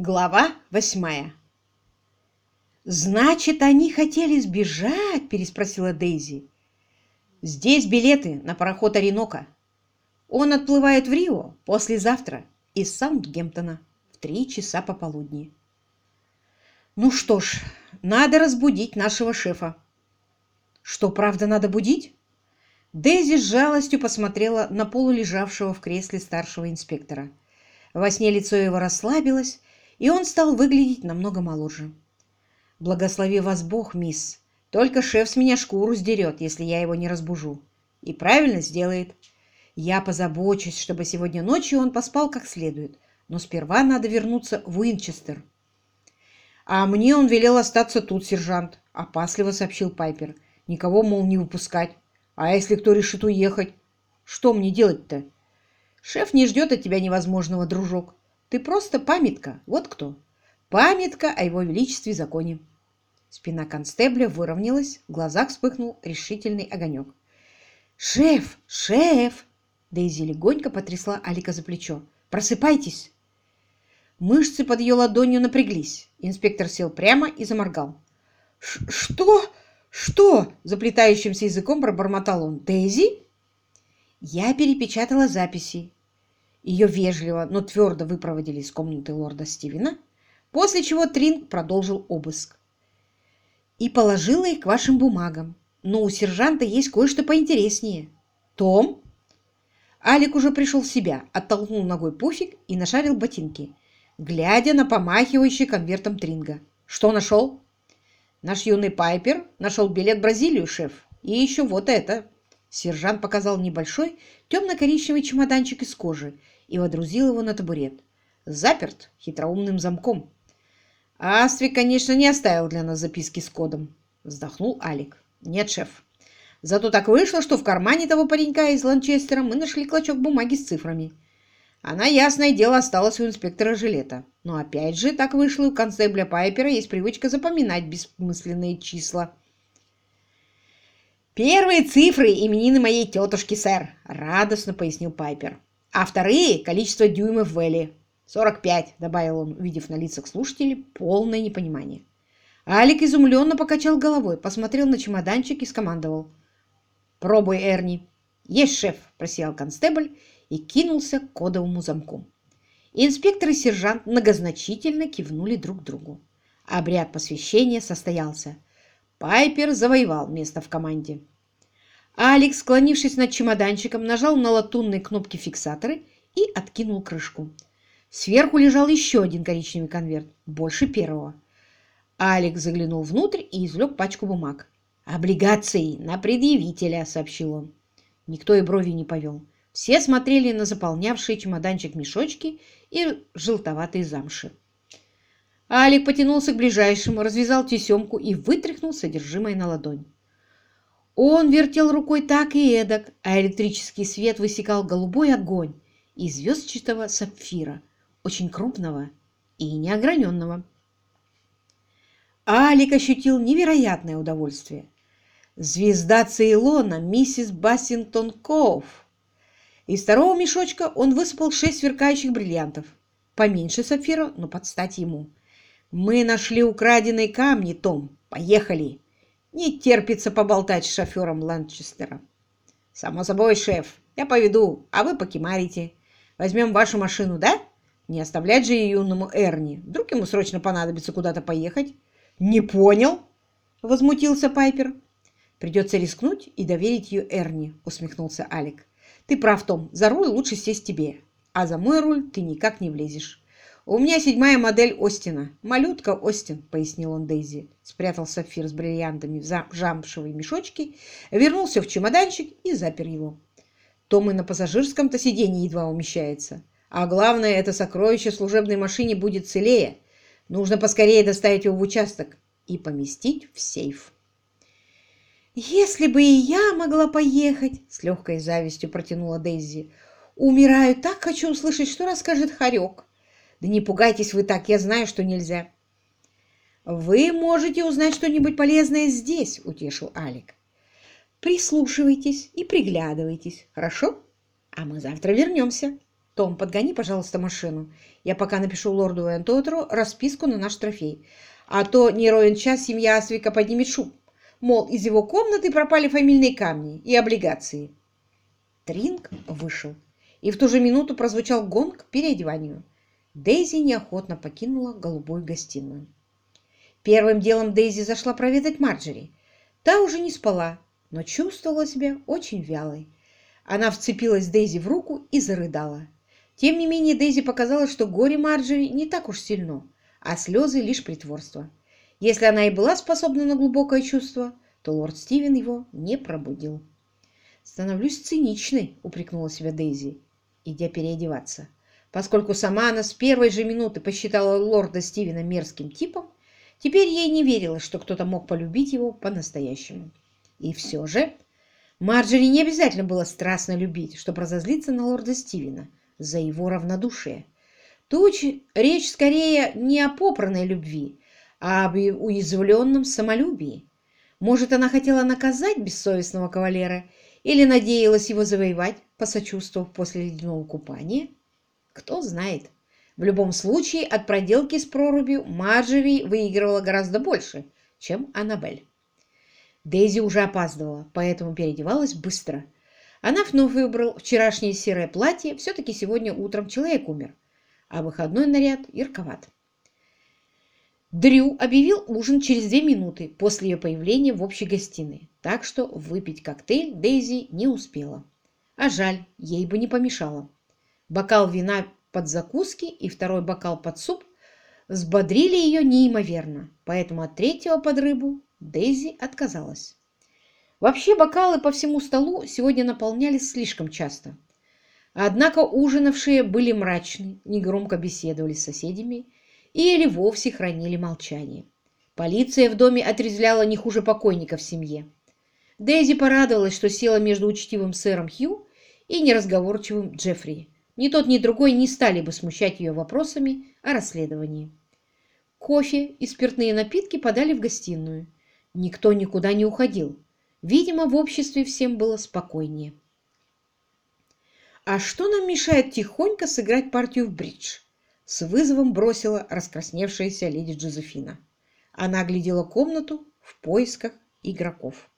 Глава восьмая. «Значит, они хотели сбежать?» – переспросила Дейзи. «Здесь билеты на пароход Оренока. Он отплывает в Рио послезавтра из Саундгемптона в три часа пополудни». «Ну что ж, надо разбудить нашего шефа». «Что, правда, надо будить?» Дейзи с жалостью посмотрела на полулежавшего в кресле старшего инспектора. Во сне лицо его расслабилось, и он стал выглядеть намного моложе. «Благослови вас Бог, мисс. Только шеф с меня шкуру сдерет, если я его не разбужу. И правильно сделает. Я позабочусь, чтобы сегодня ночью он поспал как следует, но сперва надо вернуться в Уинчестер». «А мне он велел остаться тут, сержант», — опасливо сообщил Пайпер. «Никого, мол, не выпускать. А если кто решит уехать? Что мне делать-то?» «Шеф не ждет от тебя невозможного, дружок. Ты просто памятка, вот кто. Памятка о его величестве законе. Спина констебля выровнялась, в глазах вспыхнул решительный огонек. «Шеф! Шеф!» Дейзи легонько потрясла Алика за плечо. «Просыпайтесь!» Мышцы под ее ладонью напряглись. Инспектор сел прямо и заморгал. «Что? Что?» – заплетающимся языком пробормотал он. «Дейзи?» «Я перепечатала записи ее вежливо, но твердо выпроводили из комнаты лорда Стивена, после чего Тринг продолжил обыск. «И положила их к вашим бумагам. Но у сержанта есть кое-что поинтереснее. Том?» Алик уже пришел в себя, оттолкнул ногой пуфик и нашарил ботинки, глядя на помахивающий конвертом Тринга. «Что нашел?» «Наш юный Пайпер нашел билет в Бразилию, шеф. И еще вот это!» Сержант показал небольшой темно-коричневый чемоданчик из кожи и водрузил его на табурет. Заперт хитроумным замком. «Аствик, конечно, не оставил для нас записки с кодом», — вздохнул Алик. «Нет, шеф. Зато так вышло, что в кармане того паренька из Ланчестера мы нашли клочок бумаги с цифрами. Она, ясное дело, осталась у инспектора жилета. Но опять же, так вышло, у констебля Пайпера есть привычка запоминать бессмысленные числа». «Первые цифры именины моей тетушки, сэр», — радостно пояснил Пайпер а вторые – количество дюймов Вэлли. 45, добавил он, увидев на лицах слушателей полное непонимание. Алик изумленно покачал головой, посмотрел на чемоданчик и скомандовал. «Пробуй, Эрни». «Есть, шеф», – просиял констебль и кинулся к кодовому замку. Инспектор и сержант многозначительно кивнули друг другу. Обряд посвящения состоялся. Пайпер завоевал место в команде. Алекс, склонившись над чемоданчиком, нажал на латунные кнопки фиксаторы и откинул крышку. Сверху лежал еще один коричневый конверт, больше первого. Алекс заглянул внутрь и извлек пачку бумаг. «Облигации на предъявителя», — сообщил он. Никто и брови не повел. Все смотрели на заполнявшие чемоданчик мешочки и желтоватые замши. Алик потянулся к ближайшему, развязал тесемку и вытряхнул содержимое на ладонь. Он вертел рукой так и эдак, а электрический свет высекал голубой огонь из звездчатого сапфира, очень крупного и неограненного. Алик ощутил невероятное удовольствие. Звезда Цейлона, миссис Бассингтон Коуф. Из второго мешочка он высыпал шесть сверкающих бриллиантов. Поменьше сапфира, но под стать ему. «Мы нашли украденные камни, Том. Поехали!» Не терпится поболтать с шофером Ланчестера. Само собой, шеф, я поведу, а вы покемарите. Возьмем вашу машину, да? Не оставлять же ее юному Эрни. Вдруг ему срочно понадобится куда-то поехать. Не понял? Возмутился Пайпер. Придется рискнуть и доверить ее Эрни, усмехнулся Алик. Ты прав, Том, за руль лучше сесть тебе, а за мой руль ты никак не влезешь. «У меня седьмая модель Остина. Малютка Остин», — пояснил он Дейзи. Спрятал сапфир с бриллиантами в жамшевые мешочки, вернулся в чемоданчик и запер его. Том и на пассажирском-то сиденье едва умещается. А главное, это сокровище в служебной машине будет целее. Нужно поскорее доставить его в участок и поместить в сейф. «Если бы и я могла поехать!» — с легкой завистью протянула Дейзи. «Умираю, так хочу услышать, что расскажет Харек». Да не пугайтесь вы так, я знаю, что нельзя. Вы можете узнать что-нибудь полезное здесь, утешил Алик. Прислушивайтесь и приглядывайтесь, хорошо? А мы завтра вернемся. Том, подгони, пожалуйста, машину. Я пока напишу лорду Вентотеру расписку на наш трофей. А то не ровен час семья Асвика поднимет шум. Мол, из его комнаты пропали фамильные камни и облигации. Тринг вышел, и в ту же минуту прозвучал гонг переодеванию. Дейзи неохотно покинула голубую гостиную. Первым делом Дейзи зашла проведать Марджери. Та уже не спала, но чувствовала себя очень вялой. Она вцепилась Дейзи в руку и зарыдала. Тем не менее, Дейзи показалось, что горе Марджери не так уж сильно, а слезы лишь притворство. Если она и была способна на глубокое чувство, то лорд Стивен его не пробудил. «Становлюсь циничной», — упрекнула себя Дейзи, идя переодеваться. Поскольку сама она с первой же минуты посчитала лорда Стивена мерзким типом, теперь ей не верилось, что кто-то мог полюбить его по-настоящему. И все же Марджери не обязательно было страстно любить, чтобы разозлиться на лорда Стивена — за его равнодушие. Тут речь скорее не о попранной любви, а об уязвленном самолюбии. Может, она хотела наказать бессовестного кавалера или надеялась его завоевать, посочувствовав после ледяного купания? Кто знает. В любом случае, от проделки с прорубью Марджери выигрывала гораздо больше, чем Аннабель. Дейзи уже опаздывала, поэтому переодевалась быстро – она вновь выбрал вчерашнее серое платье, все-таки сегодня утром человек умер, а выходной наряд ярковат. Дрю объявил ужин через две минуты после ее появления в общей гостиной, так что выпить коктейль Дейзи не успела. А жаль, ей бы не помешало. Бокал вина под закуски и второй бокал под суп взбодрили ее неимоверно, поэтому от третьего под рыбу Дейзи отказалась. Вообще бокалы по всему столу сегодня наполнялись слишком часто. Однако ужинавшие были мрачны, негромко беседовали с соседями или вовсе хранили молчание. Полиция в доме отрезвляла не хуже покойника в семье. Дейзи порадовалась, что села между учтивым сэром Хью и неразговорчивым Джеффри. Ни тот, ни другой не стали бы смущать ее вопросами о расследовании. Кофе и спиртные напитки подали в гостиную. Никто никуда не уходил. Видимо, в обществе всем было спокойнее. «А что нам мешает тихонько сыграть партию в бридж?» С вызовом бросила раскрасневшаяся леди Джозефина. Она оглядела комнату в поисках игроков.